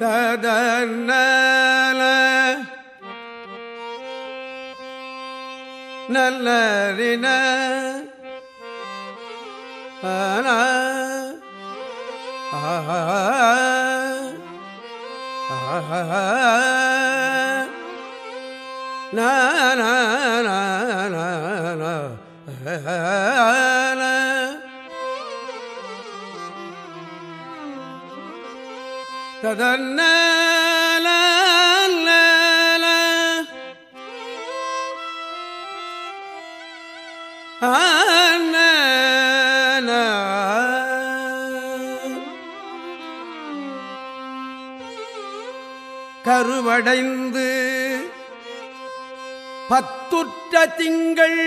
ததன நல்லறின ஆன ததன்ன கருவடைந்து பத்துற்ற திங்கள்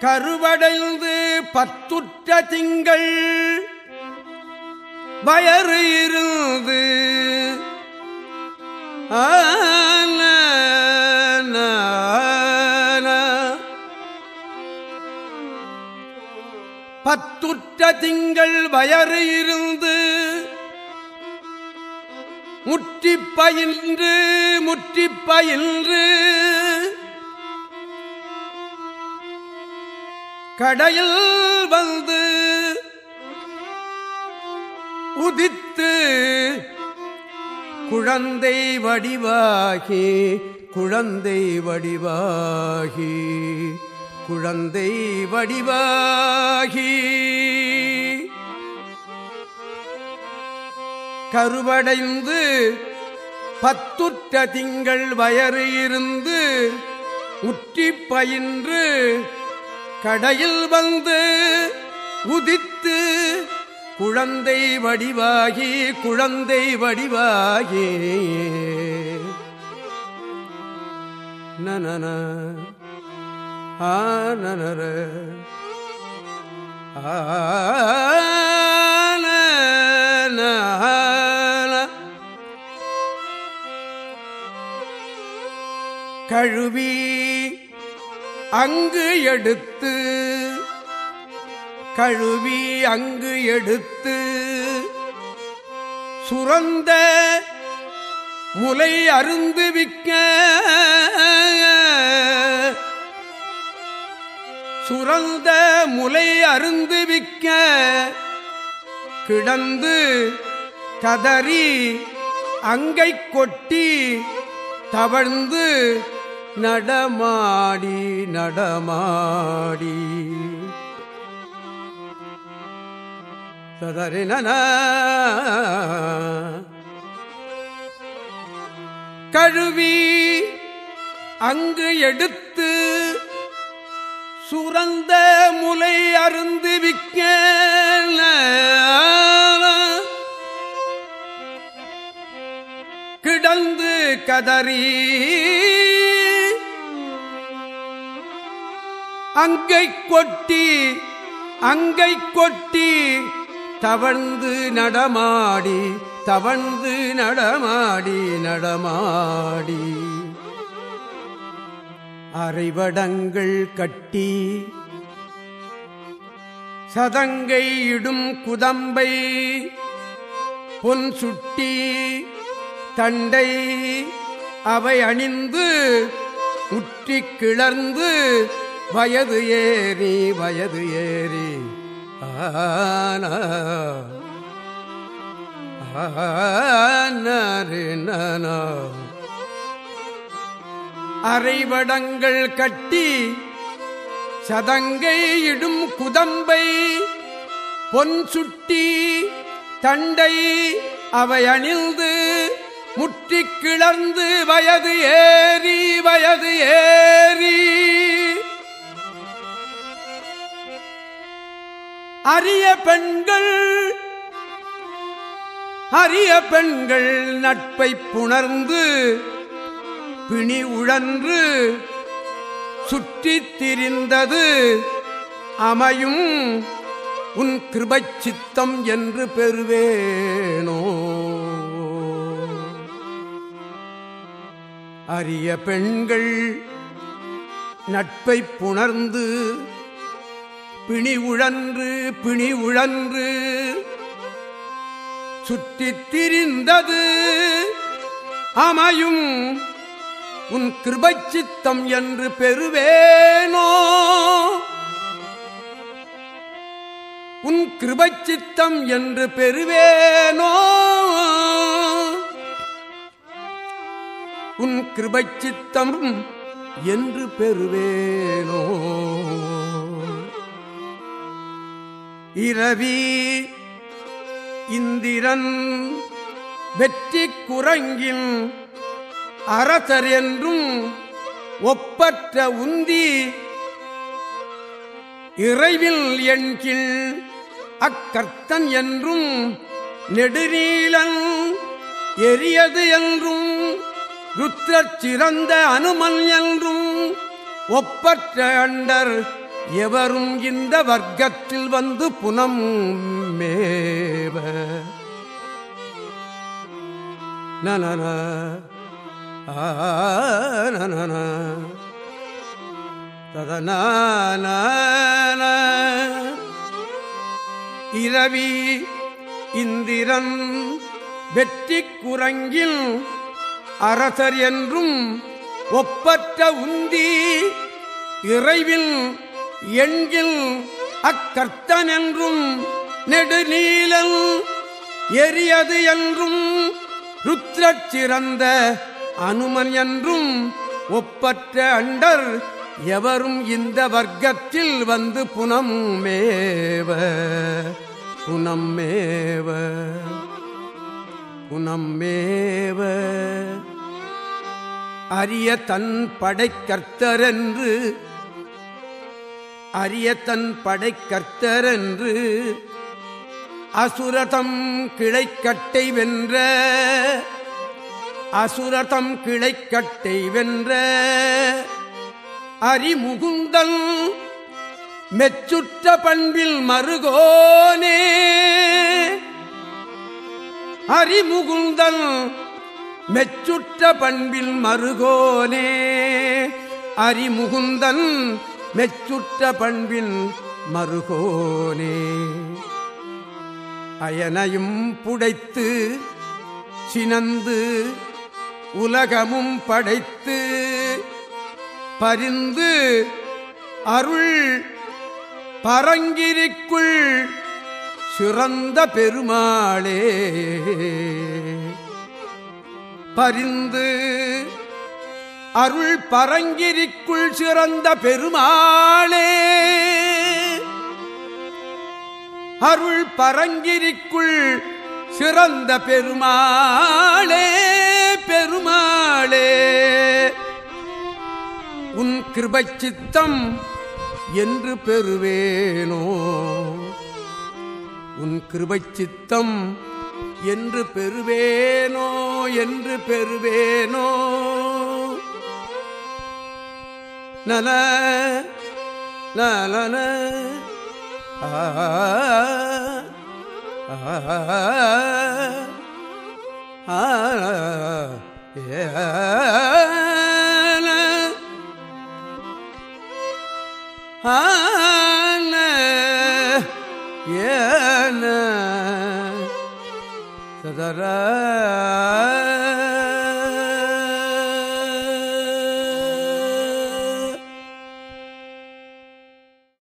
கருவடைந்து பத்துற்ற திங்கள் வயறு இருந்து பத்துற்ற திங்கள் வயறு இருந்து முற்றிப் பயின்று முற்றிப் பயின்று கடையில் வந்து உதித்து குழந்தை வடிவாகி குழந்தை வடிவாகி குழந்தை வடிவாகி. கருவடைந்து பத்துற்ற திங்கள் வயறு இருந்து உற்றி பயின்று கடையில் வந்து உதித்து குழந்தை வடிவாகி குழந்தை வடிவாகி. நனன ஆனர ஆன கழுவி அங்கு எடுத்து கழுவி அங்கு எடுத்து சுரந்த முலை அருந்து விக்க சுரந்த முலை அருந்து விக்க கிடந்து கதறி அங்கை கொட்டி தவழ்ந்து நடமாடி நடமாடி. சதறின கழுவி அங்கு எடுத்து சுரந்த முலை அருந்து விக்க கிடந்து கதறி அங்கை கொட்டி அங்கை கொட்டி தவழ்ந்து நடமாடி தவழ்ந்து நடமாடி நடமாடி. அரைவடங்கள் கட்டி சதங்கை இடும் குதம்பை பொன் சுட்டி தண்டை அவை அணிந்து உற்றி கிளர்ந்து வயது ஏறி வயது ஏறி. அரைவடங்கள் கட்டி சதங்கை இடும் குதம்பை பொன் சுட்டி தண்டை அவை அணிந்து முற்றி கிளர்ந்து வயது ஏறி வயது ஏறி. அரிய பெண்கள் அரிய பெண்கள் நட்பை புணர்ந்து பிணி உழன்று சுற்றித் திரிந்தது அமையும் உன் கிருபைச் சித்தம் என்று பெறுவேனோ. அரிய பெண்கள் நட்பை புணர்ந்து பிணி உழன்று பிணி உழன்று சுற்றித் திரிந்தது. அமையும் உன் கிருபச்சித்தம் என்று பெறுவேனோ? உன் கிருபச்சித்தம் என்று பெறுவேனோ? உன் கிருபச்சித்தம் என்று பெறுவேனோ? இரவி இந்திரன் வெற்றி குரங்கின் அரசர் என்றும் ஒப்பற்ற உந்தி இறைவில் எண்கில் அக்கர்த்தன் என்றும் நெடுநீளன் எரியது என்றும் ருத்ரச் சிறந்த அனுமன் என்றும் ஒப்பற்ற அண்டர் எவரும் இந்த வர்க்கத்தில் வந்து புனம் மேவ? நன ஆன ததனான இரவி இந்திரன் வெற்றி குரங்கில் அரசர் என்றும் ஒப்பற்ற உந்தி இறைவில் எண்கில் அக்கர்த்தன் என்றும் நெடுநீலல் எரியது என்றும் ருத்ரச் சிறந்த அனுமன் என்றும் ஒப்பற்ற அண்டர் எவரும் இந்த வர்க்கத்தில் வந்து புனம் மேவ புனம் மேவ புனம் மேவ. அரிய தன் படைக்கர்த்தரென்று அரியத்தன் தன் படைக்கர்த்தரென்று அசுரதம் கிளைக்கட்டை வென்ற அசுரதம் கிளைக்கட்டை வென்ற அரிமுகுந்தல் மெச்சுற்ற பண்பில் மருகோனே. அரிமுகுந்தல் மெச்சுற்ற பண்பில் மருகோனே. அரிமுகுந்தன் மெச்சுற்ற பண்பின் மருகோனே அயனையும் புடைத்து சினந்து உலகமும் படைத்து பரிந்து அருள் பரங்கிரிக்குள் சிறந்த பெருமாளே. பரிந்து அருள் பரங்கிரிக்குள் சிறந்த பெருமாளே. அருள் பரங்கிரிக்குள் சிறந்த பெருமாளே பெருமாளே. உன் கிருபச்சித்தம் என்று பெறுவேனோ? உன் கிருபச்சித்தம் என்று பெறுவேனோ? என்று பெறுவேனோ? நல நல ஆன ஏன சதர